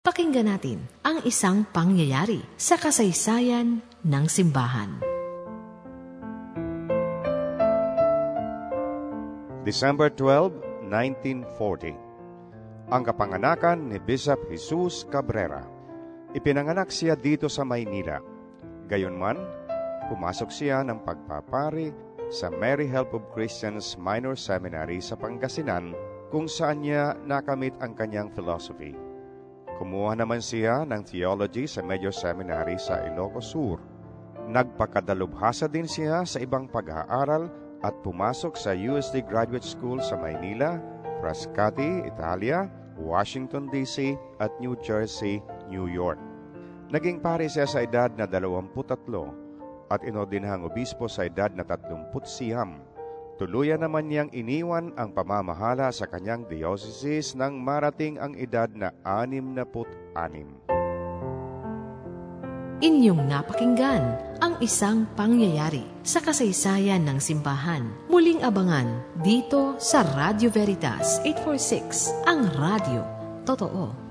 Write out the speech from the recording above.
Pakinggan natin ang isang pangyayari sa kasaysayan ng simbahan. December 12, 1940 Ang kapanganakan ni Bishop Jesus Cabrera. Ipinanganak siya dito sa Maynila. Gayunman, pumasok siya ng pagpapari sa Mary Help of Christians Minor Seminary sa Pangasinan kung saan niya nakamit ang kanyang philosophy. Kumuha naman siya ng theology sa Major Seminary sa Ilocos Sur. Nagpakadalubhasa din siya sa ibang pag-aaral at pumasok sa USD Graduate School sa Maynila, Frascati, Italia, Washington DC at New Jersey, New York. Naging pare siya sa edad na 23 at inordinahang obispo sa edad na 30 siyam Tuluyan naman niyang iniwan ang pamamahala sa kanyang diocese nang marating ang edad na anim na put anim. Inyong napakinggan ang isang pangyayari sa kasaysayan ng simbahan. Muling abangan dito sa Radio Veritas 846, ang radio. Totoo.